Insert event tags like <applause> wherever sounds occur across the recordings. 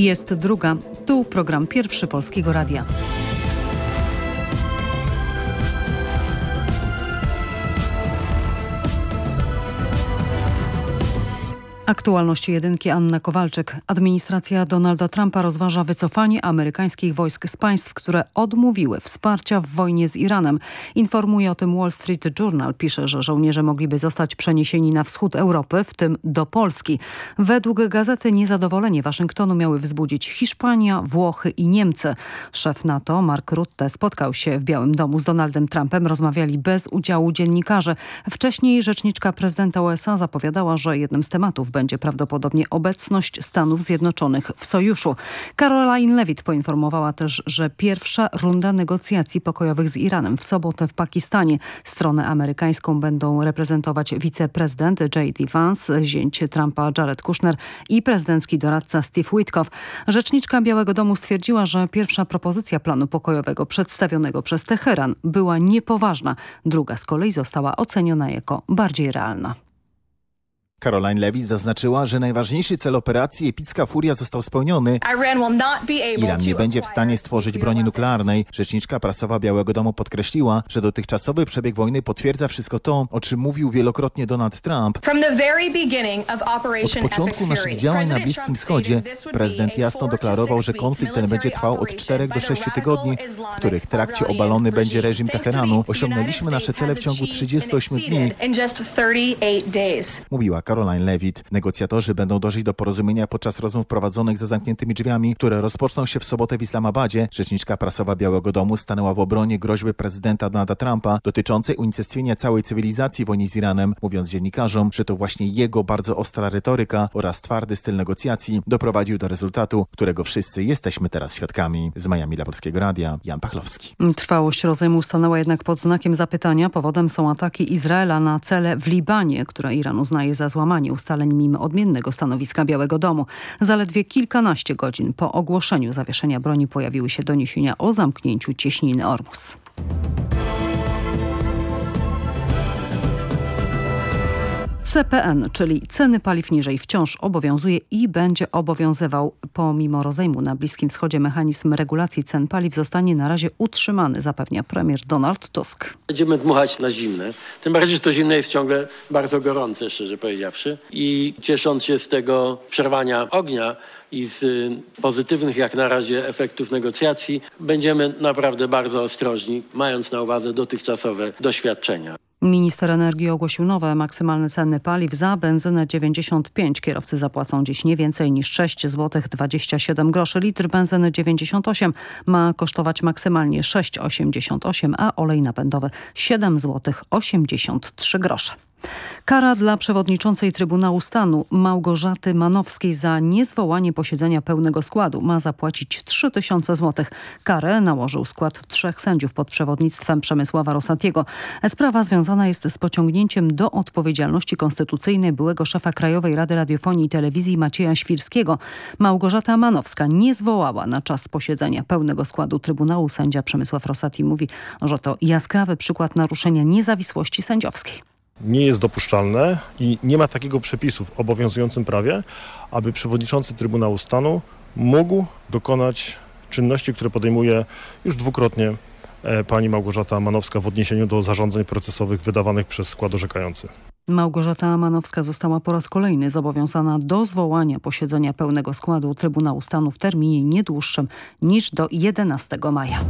Jest druga. Tu program pierwszy Polskiego Radia. Aktualności jedynki Anna Kowalczyk. Administracja Donalda Trumpa rozważa wycofanie amerykańskich wojsk z państw, które odmówiły wsparcia w wojnie z Iranem. Informuje o tym Wall Street Journal. Pisze, że żołnierze mogliby zostać przeniesieni na wschód Europy, w tym do Polski. Według gazety niezadowolenie Waszyngtonu miały wzbudzić Hiszpania, Włochy i Niemcy. Szef NATO Mark Rutte spotkał się w Białym Domu z Donaldem Trumpem. Rozmawiali bez udziału dziennikarzy. Wcześniej rzeczniczka prezydenta USA zapowiadała, że jednym z tematów będzie prawdopodobnie obecność Stanów Zjednoczonych w sojuszu. Caroline Levitt poinformowała też, że pierwsza runda negocjacji pokojowych z Iranem w sobotę w Pakistanie. Stronę amerykańską będą reprezentować wiceprezydent J.D. Vance, zięć Trumpa Jared Kushner i prezydencki doradca Steve Witkoff. Rzeczniczka Białego Domu stwierdziła, że pierwsza propozycja planu pokojowego przedstawionego przez Teheran była niepoważna. Druga z kolei została oceniona jako bardziej realna. Caroline Levitt zaznaczyła, że najważniejszy cel operacji Epicka Furia został spełniony. Iran nie będzie w stanie stworzyć broni nuklearnej. Rzeczniczka prasowa Białego Domu podkreśliła, że dotychczasowy przebieg wojny potwierdza wszystko to, o czym mówił wielokrotnie Donald Trump. Od początku naszych działań na Bliskim Wschodzie prezydent jasno deklarował, że konflikt ten będzie trwał od 4 do 6 tygodni, w których trakcie obalony będzie reżim Teheranu. Osiągnęliśmy nasze cele w ciągu 38 dni. Mówiła Caroline Levitt. Negocjatorzy będą dążyć do porozumienia podczas rozmów prowadzonych za zamkniętymi drzwiami, które rozpoczną się w sobotę w Islamabadzie. Rzeczniczka prasowa Białego Domu stanęła w obronie groźby prezydenta Donalda Trumpa dotyczącej unicestwienia całej cywilizacji wojny z Iranem, mówiąc dziennikarzom, że to właśnie jego bardzo ostra retoryka oraz twardy styl negocjacji doprowadził do rezultatu, którego wszyscy jesteśmy teraz świadkami. Z Miami dla Polskiego Radia, Jan Pachlowski. Trwałość rozejmu stanęła jednak pod znakiem zapytania. Powodem są ataki Izraela na cele w Libanie, które Iran uznaje za złe złamanie ustaleń mimo odmiennego stanowiska Białego Domu. Zaledwie kilkanaście godzin po ogłoszeniu zawieszenia broni pojawiły się doniesienia o zamknięciu cieśniny Ormus. CPN, czyli ceny paliw niżej wciąż obowiązuje i będzie obowiązywał. Pomimo rozejmu na Bliskim Wschodzie mechanizm regulacji cen paliw zostanie na razie utrzymany, zapewnia premier Donald Tusk. Będziemy dmuchać na zimne, tym bardziej, że to zimne jest ciągle bardzo gorące, szczerze powiedziawszy. I ciesząc się z tego przerwania ognia, i z pozytywnych jak na razie efektów negocjacji będziemy naprawdę bardzo ostrożni, mając na uwadze dotychczasowe doświadczenia. Minister energii ogłosił nowe maksymalne ceny paliw za benzynę 95. Kierowcy zapłacą dziś nie więcej niż 6 zł 27 groszy. Litr benzyny 98 ma kosztować maksymalnie 6,88, a olej napędowy 7 zł 83 grosze. Kara dla przewodniczącej Trybunału Stanu Małgorzaty Manowskiej za niezwołanie posiedzenia pełnego składu ma zapłacić 3000 zł. Karę nałożył skład trzech sędziów pod przewodnictwem Przemysława Rosatiego. Sprawa związana jest z pociągnięciem do odpowiedzialności konstytucyjnej byłego szefa Krajowej Rady Radiofonii i Telewizji Macieja Świrskiego. Małgorzata Manowska nie zwołała na czas posiedzenia pełnego składu Trybunału. Sędzia Przemysław Rosati mówi, że to jaskrawy przykład naruszenia niezawisłości sędziowskiej nie jest dopuszczalne i nie ma takiego przepisu w obowiązującym prawie, aby przewodniczący Trybunału Stanu mógł dokonać czynności, które podejmuje już dwukrotnie e, pani Małgorzata Manowska w odniesieniu do zarządzeń procesowych wydawanych przez skład orzekający. Małgorzata Manowska została po raz kolejny zobowiązana do zwołania posiedzenia pełnego składu Trybunału Stanu w terminie nie dłuższym niż do 11 maja.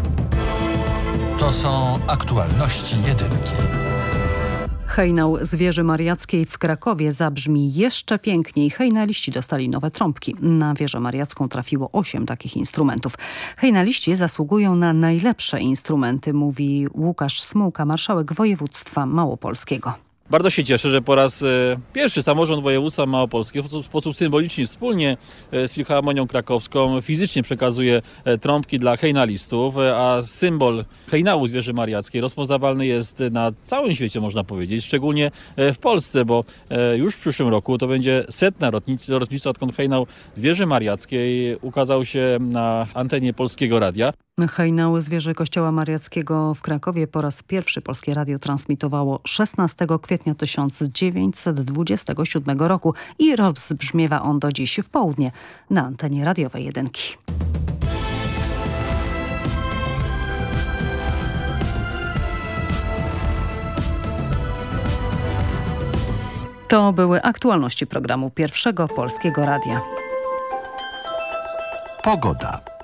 To są aktualności jedynki. Hejnał z wieży mariackiej w Krakowie zabrzmi jeszcze piękniej. Hejnaliści dostali nowe trąbki. Na wieżę mariacką trafiło osiem takich instrumentów. Hejnaliści zasługują na najlepsze instrumenty, mówi Łukasz Smułka, marszałek województwa małopolskiego. Bardzo się cieszę, że po raz e, pierwszy samorząd województwa małopolskiego w sposób symboliczny wspólnie e, z Filharmonią Krakowską fizycznie przekazuje e, trąbki dla hejnalistów, a symbol hejnału Zwierzy Mariackiej rozpoznawalny jest na całym świecie, można powiedzieć, szczególnie w Polsce, bo już w przyszłym roku to będzie setna rocznica, odkąd hejnał Zwierzy Mariackiej ukazał się na antenie Polskiego Radia. Hejnały zwierzę Kościoła Mariackiego w Krakowie po raz pierwszy Polskie Radio transmitowało 16 kwietnia 1927 roku i rozbrzmiewa on do dziś w południe na antenie radiowej jedynki. To były aktualności programu Pierwszego Polskiego Radia. Pogoda.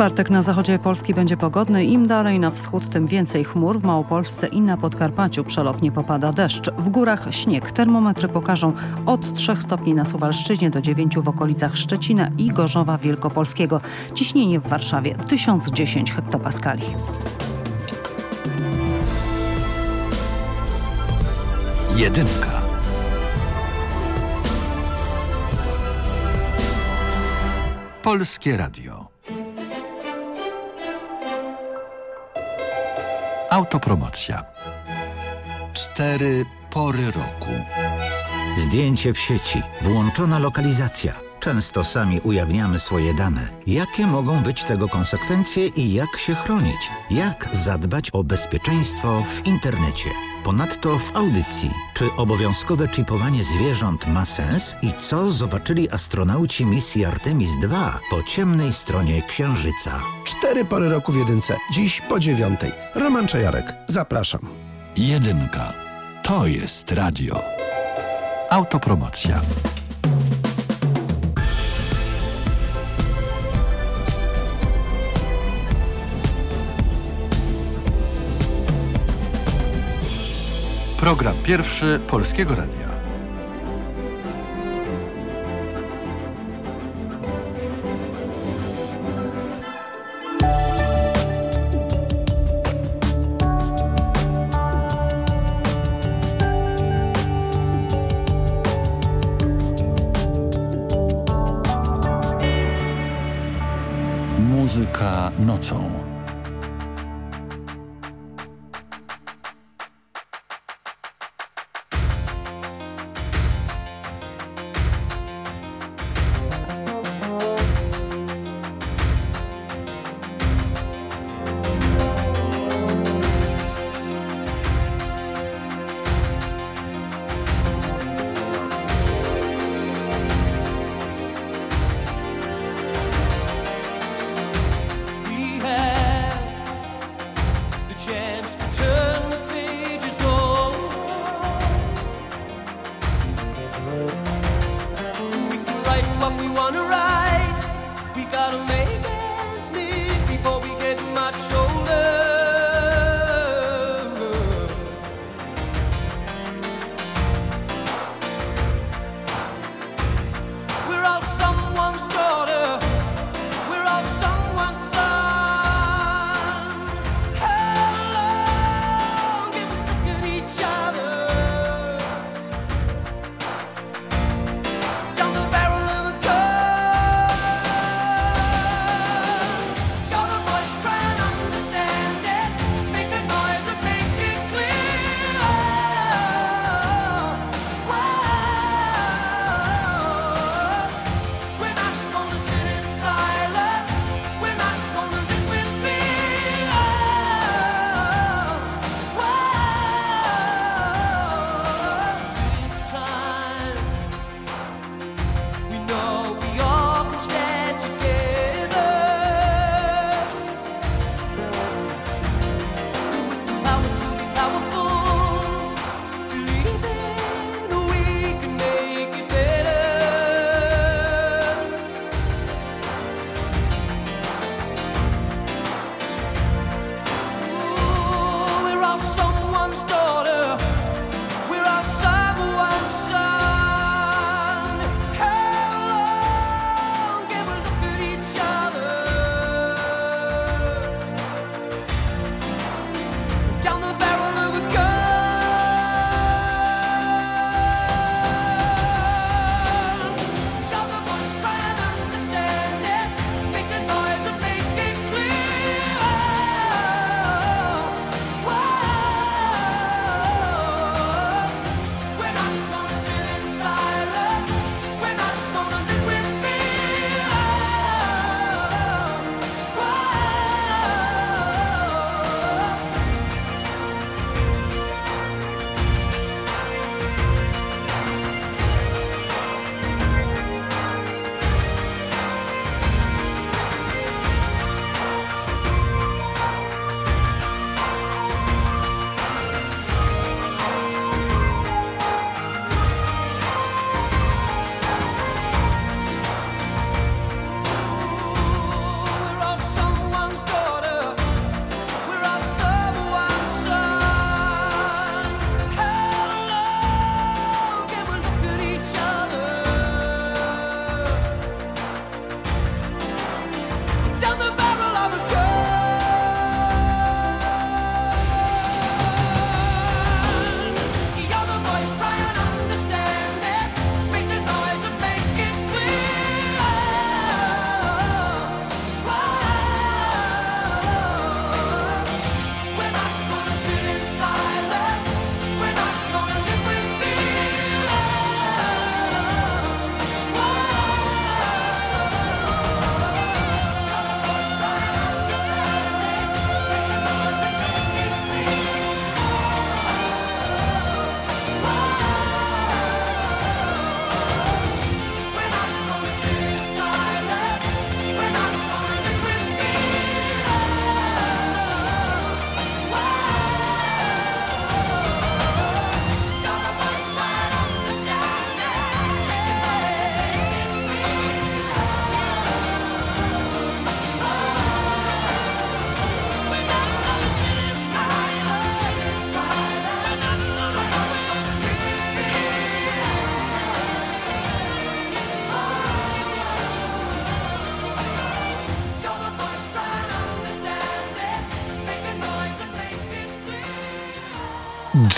Czwartek na zachodzie Polski będzie pogodny. Im dalej na wschód, tym więcej chmur. W Małopolsce i na Podkarpaciu przelotnie popada deszcz. W górach śnieg. Termometry pokażą od 3 stopni na Suwalszczyźnie do 9 w okolicach Szczecina i Gorzowa Wielkopolskiego. Ciśnienie w Warszawie 1010 hektopaskali. Jedynka. Polskie Radio. Autopromocja. Cztery pory roku. Zdjęcie w sieci, włączona lokalizacja. Często sami ujawniamy swoje dane. Jakie mogą być tego konsekwencje i jak się chronić? Jak zadbać o bezpieczeństwo w internecie? Ponadto w audycji, czy obowiązkowe chipowanie zwierząt ma sens i co zobaczyli astronauci misji Artemis II po ciemnej stronie Księżyca. Cztery pory roku w jedynce. Dziś po dziewiątej. Roman Czajarek. Zapraszam. Jedynka. To jest radio. Autopromocja. Program pierwszy Polskiego Radia.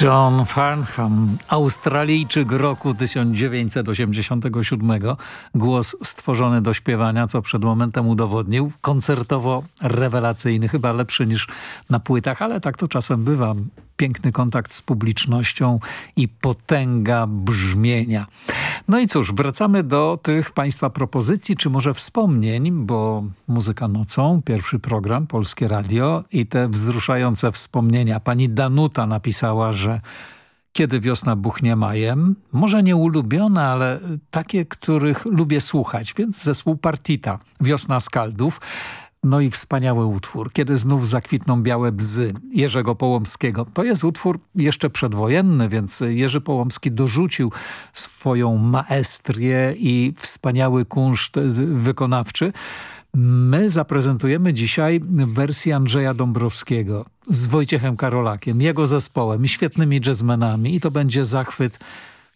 John Farnham, Australijczyk roku 1987, głos stworzony do śpiewania, co przed momentem udowodnił, koncertowo rewelacyjny, chyba lepszy niż na płytach, ale tak to czasem bywa. Piękny kontakt z publicznością i potęga brzmienia. No i cóż, wracamy do tych Państwa propozycji, czy może wspomnień, bo Muzyka Nocą, pierwszy program, Polskie Radio i te wzruszające wspomnienia. Pani Danuta napisała, że kiedy wiosna buchnie majem, może nie ulubione, ale takie, których lubię słuchać, więc zespół Partita, Wiosna Skaldów, no i wspaniały utwór, kiedy znów zakwitną białe bzy Jerzego Połomskiego. To jest utwór jeszcze przedwojenny, więc Jerzy Połomski dorzucił swoją maestrię i wspaniały kunszt wykonawczy. My zaprezentujemy dzisiaj wersję Andrzeja Dąbrowskiego z Wojciechem Karolakiem, jego zespołem i świetnymi jazzmenami i to będzie zachwyt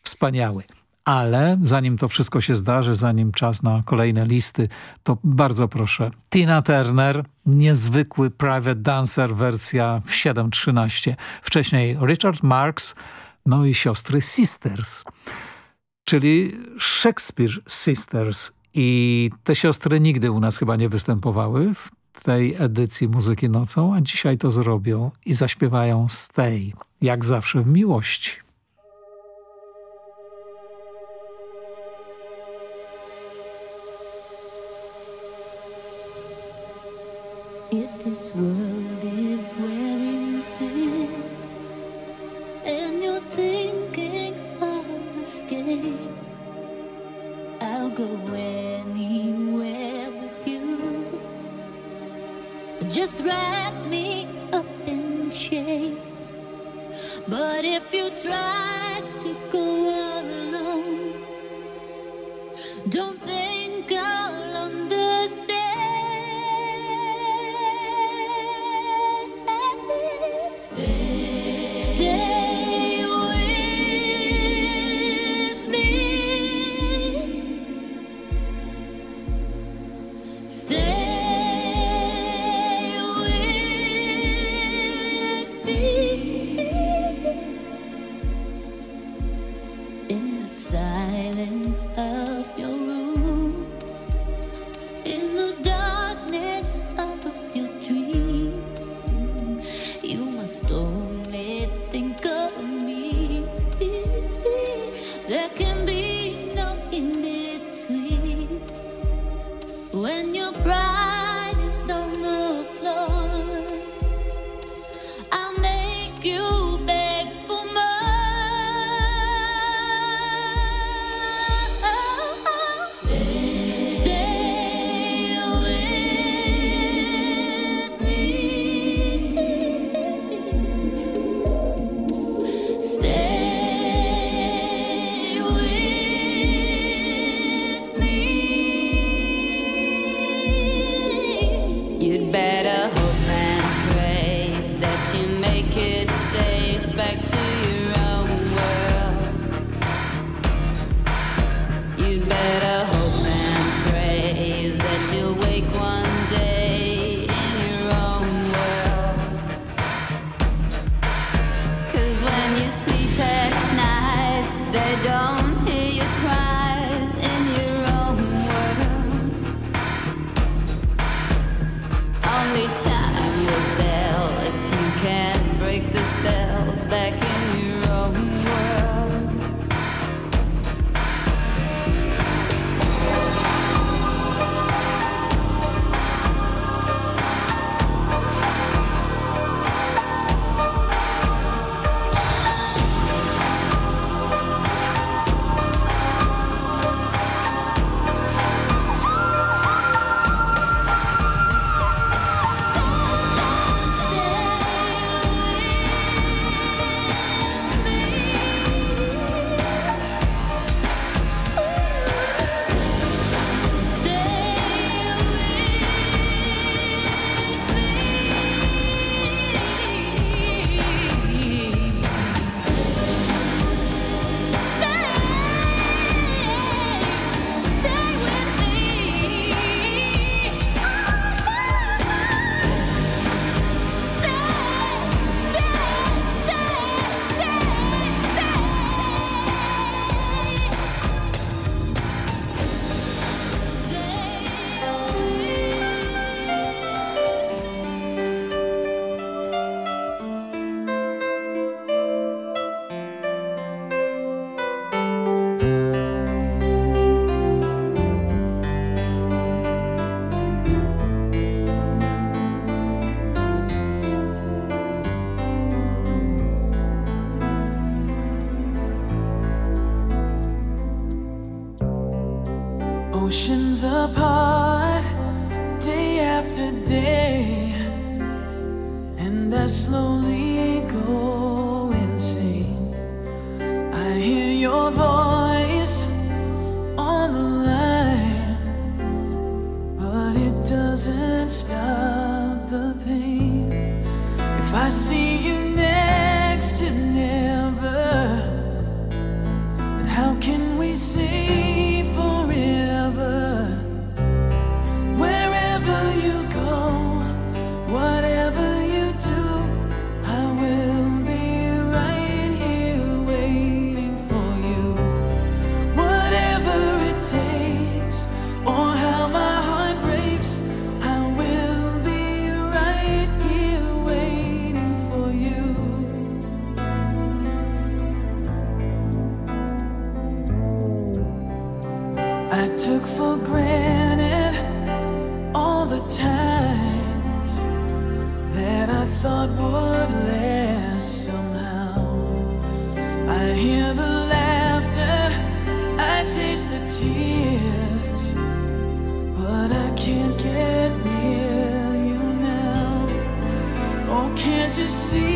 wspaniały. Ale zanim to wszystko się zdarzy, zanim czas na kolejne listy, to bardzo proszę. Tina Turner, niezwykły private dancer, wersja 7.13. Wcześniej Richard Marks, no i siostry Sisters, czyli Shakespeare Sisters. I te siostry nigdy u nas chyba nie występowały w tej edycji Muzyki Nocą, a dzisiaj to zrobią i zaśpiewają Stay, jak zawsze w miłości. This world is wearing thin and you're thinking of escape, I'll go anywhere with you. Just wrap me up in chains. But if you try to go you see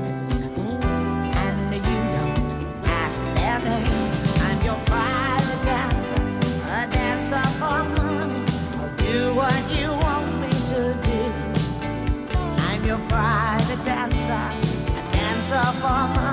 your private dancer, a dancer for money.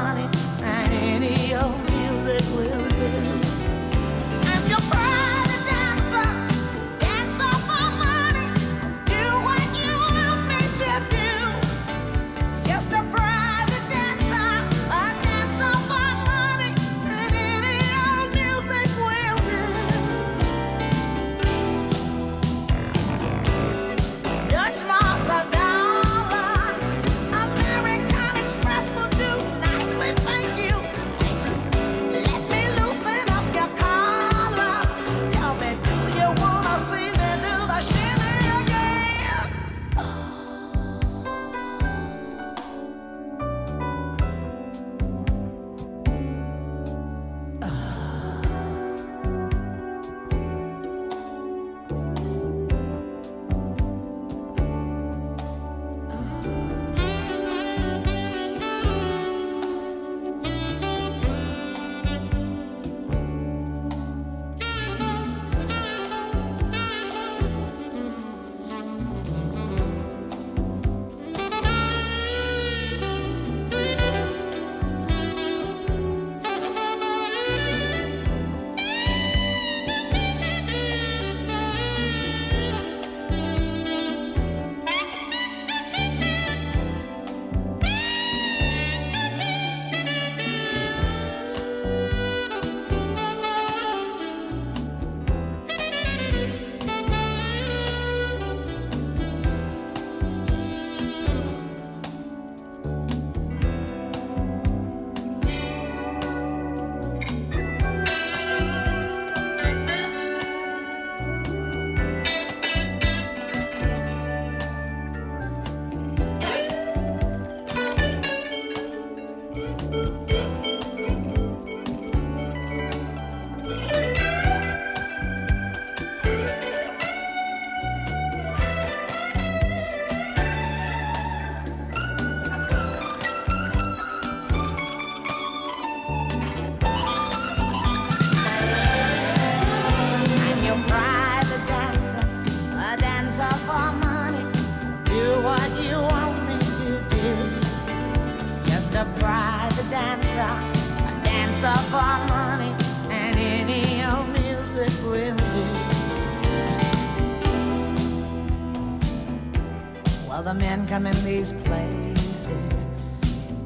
Well, the men come in these places,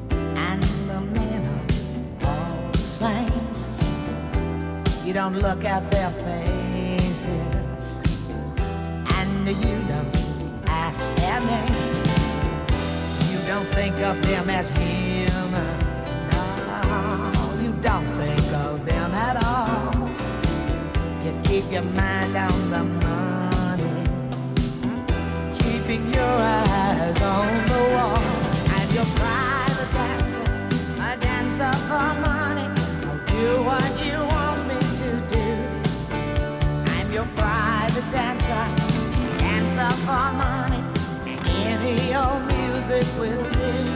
and the men are all the same. You don't look at their faces, and you don't ask their names. You don't think of them as human. No, you don't think of them at all. You keep your mind on the keeping your eyes on the wall. And your private dancer, a dancer for money. I'll do what you want me to do. I'm your private dancer, dancer for money. Any old music will do.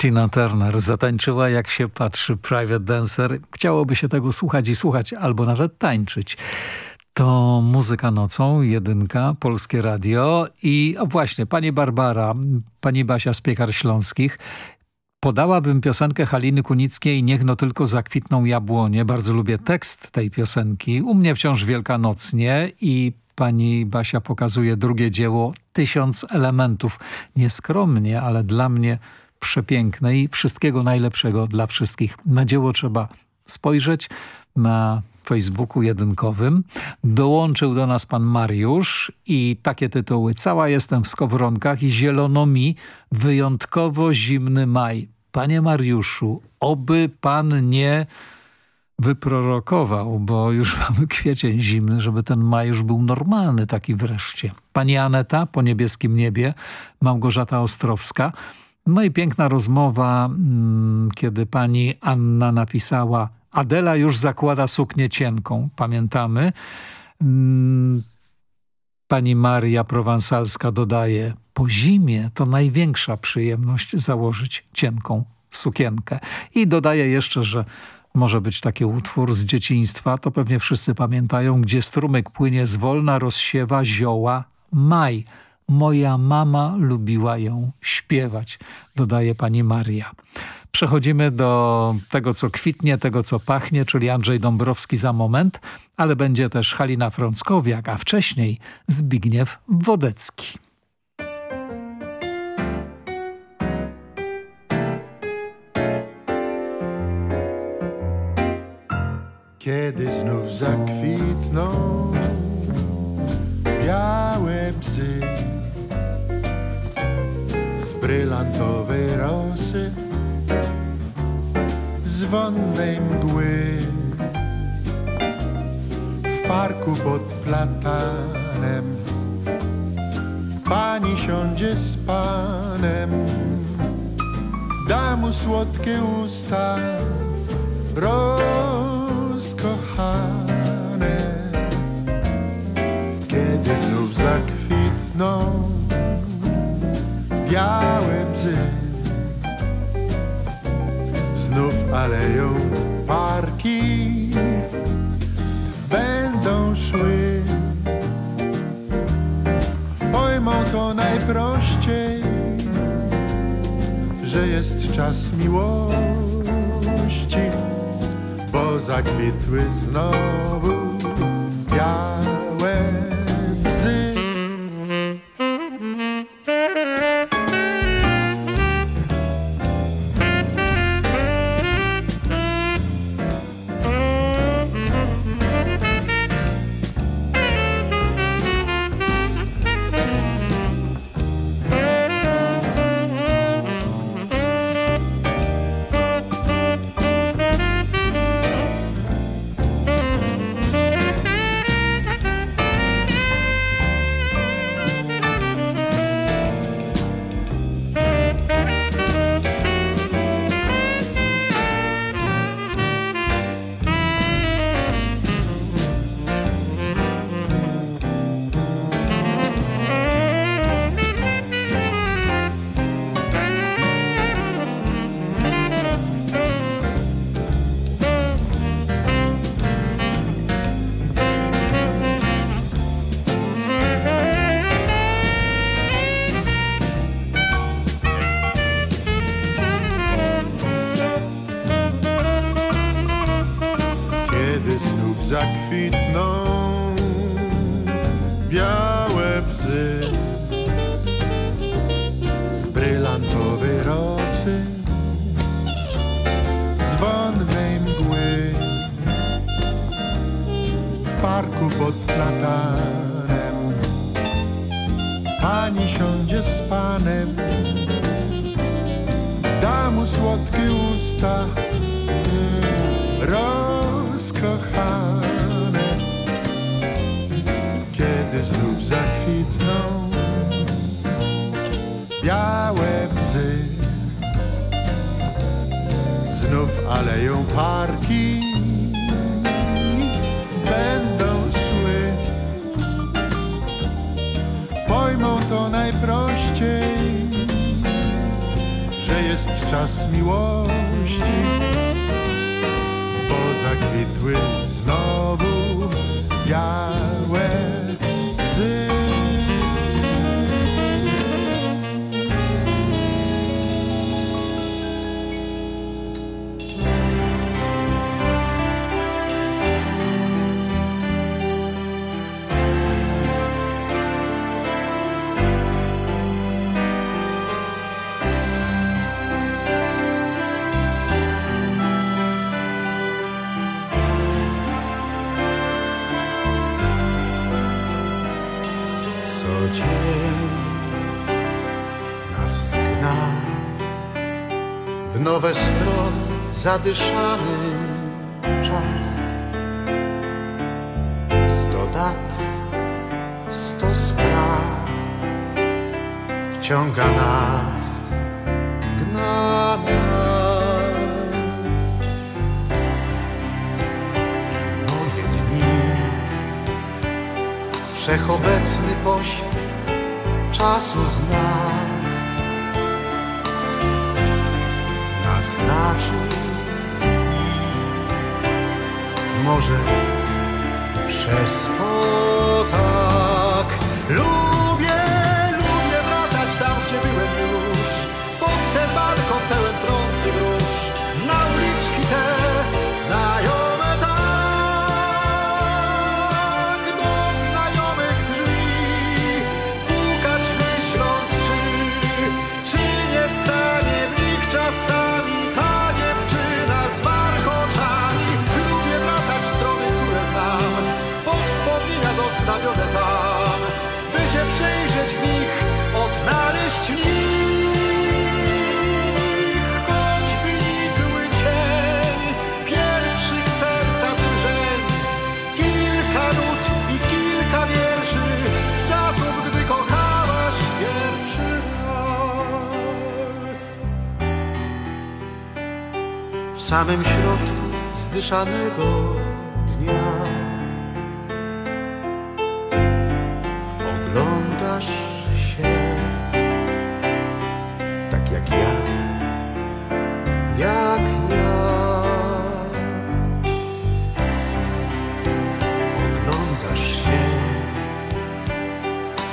Tina Turner zatańczyła jak się patrzy Private Dancer. Chciałoby się tego słuchać i słuchać, albo nawet tańczyć. To Muzyka Nocą, jedynka, Polskie Radio i o właśnie, pani Barbara, pani Basia z Piekar Śląskich. Podałabym piosenkę Haliny Kunickiej Niech no tylko zakwitną jabłonie. Bardzo lubię tekst tej piosenki. U mnie wciąż wielkanocnie i pani Basia pokazuje drugie dzieło Tysiąc elementów. Nieskromnie, ale dla mnie przepiękne i wszystkiego najlepszego dla wszystkich. Na dzieło trzeba spojrzeć na Facebooku jedynkowym. Dołączył do nas pan Mariusz i takie tytuły. Cała jestem w skowronkach i zielono mi wyjątkowo zimny maj. Panie Mariuszu, oby pan nie wyprorokował, bo już <laughs> mamy kwiecień zimny, żeby ten maj już był normalny taki wreszcie. Pani Aneta po niebieskim niebie, Małgorzata Ostrowska. No i piękna rozmowa, mm, kiedy pani Anna napisała Adela już zakłada suknię cienką, pamiętamy. Mm, pani Maria Prowansalska dodaje, po zimie to największa przyjemność założyć cienką sukienkę. I dodaje jeszcze, że może być taki utwór z dzieciństwa, to pewnie wszyscy pamiętają, gdzie strumyk płynie zwolna, rozsiewa zioła maj. Moja mama lubiła ją śpiewać, dodaje pani Maria. Przechodzimy do tego, co kwitnie, tego, co pachnie, czyli Andrzej Dąbrowski za moment, ale będzie też Halina Frąckowiak, a wcześniej Zbigniew Wodecki. Kiedy znów zakwitną białe psy brylantowej rosy, z mgły. W parku pod platanem pani siądzie z panem. Da mu słodkie usta rozkochane. Kiedy znów zakwitną białe bzy znów aleją parki. Będą szły. Pojmą to najprościej że jest czas miłości bo zakwitły znowu białe nowe strony, zadyszany czas. Sto dat, sto spraw wciąga nas, gna nas. Moje dni, wszechobecny pośpiech czasu znak. znaczy. Może przez to tak lubię. samym środku zdyszanego dnia. Oglądasz się tak jak ja, jak ja. Oglądasz się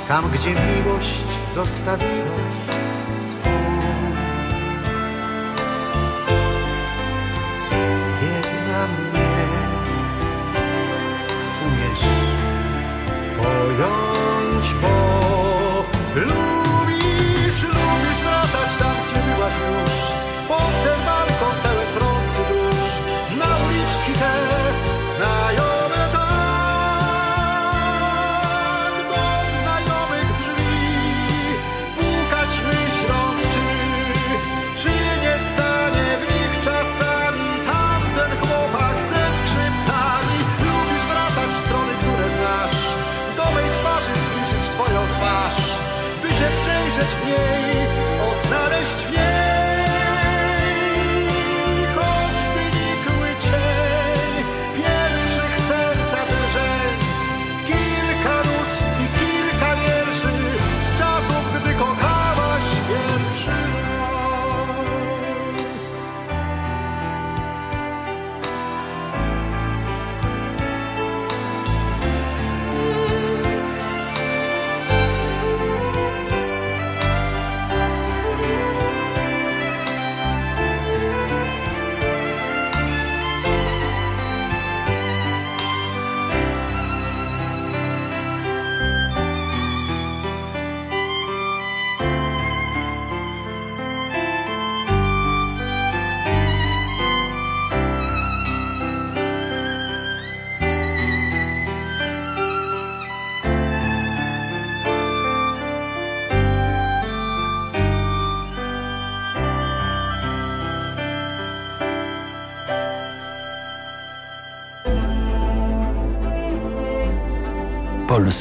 tam, gdzie miłość zostawiłaś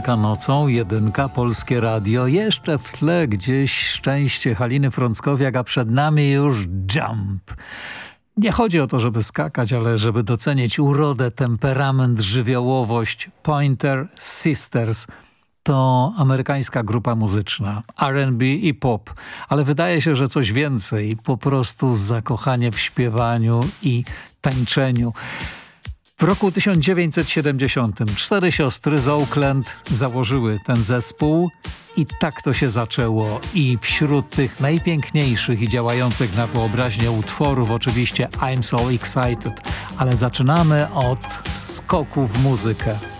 Muzyka nocą, jedynka, polskie radio. Jeszcze w tle gdzieś szczęście Haliny Frąckowiak, a przed nami już jump. Nie chodzi o to, żeby skakać, ale żeby docenić urodę, temperament, żywiołowość. Pointer Sisters to amerykańska grupa muzyczna, R&B i pop, ale wydaje się, że coś więcej, po prostu zakochanie w śpiewaniu i tańczeniu. W roku 1970 cztery siostry z Oakland założyły ten zespół i tak to się zaczęło. I wśród tych najpiękniejszych i działających na wyobraźnię utworów oczywiście I'm So Excited, ale zaczynamy od skoku w muzykę.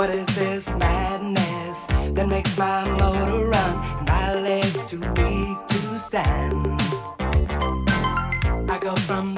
What is this madness that makes my motor run and my legs too weak to stand? I go from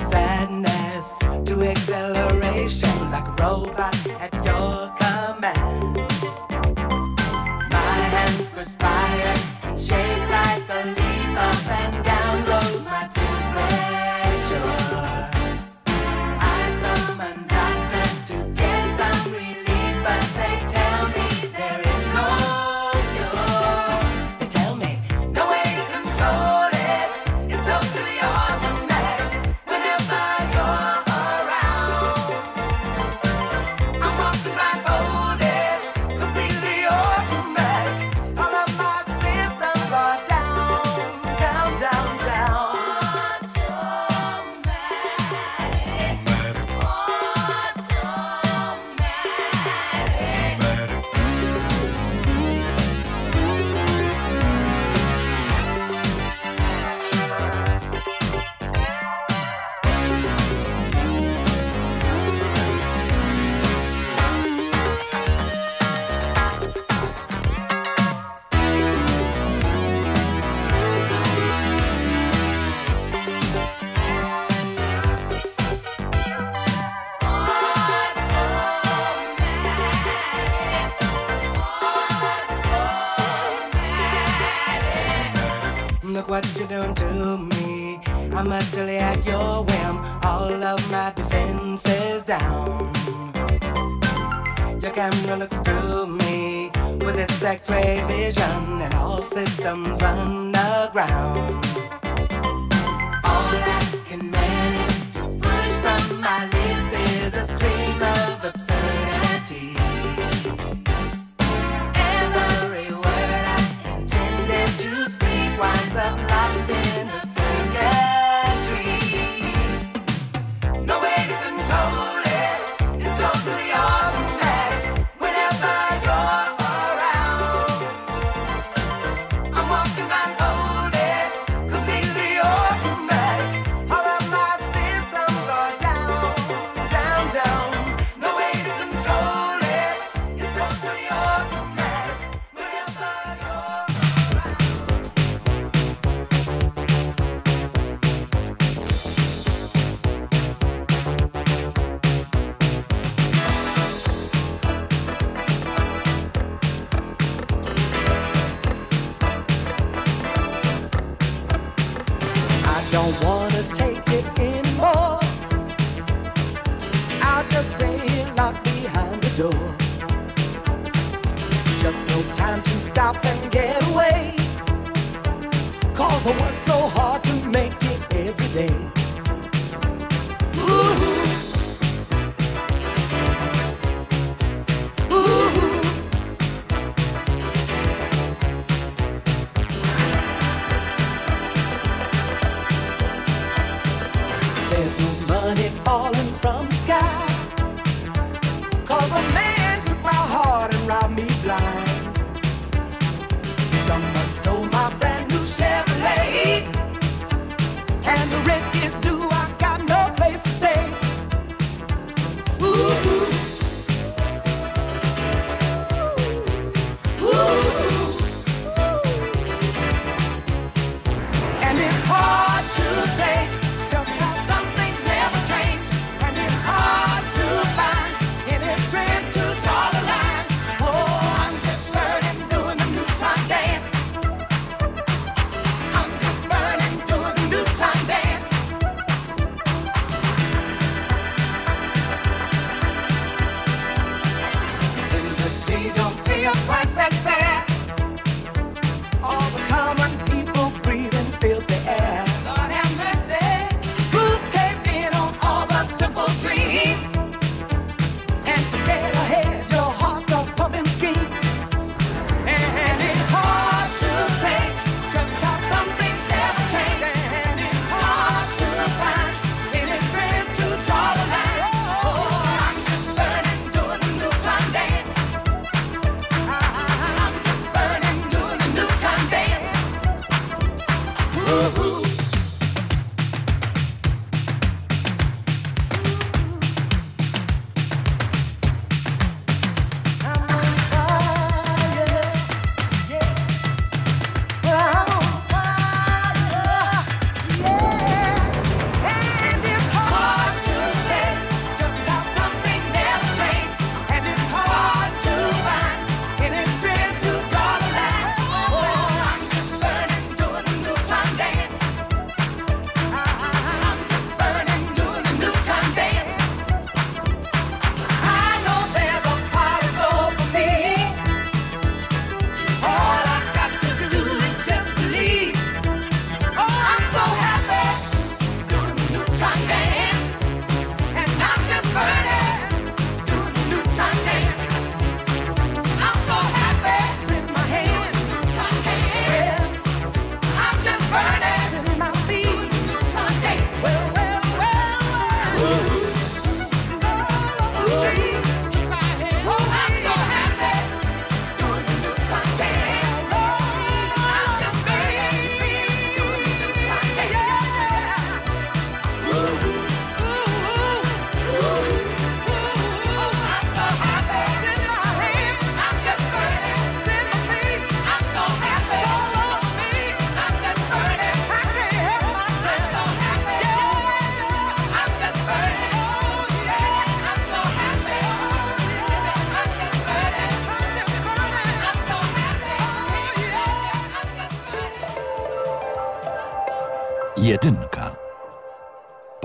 ground.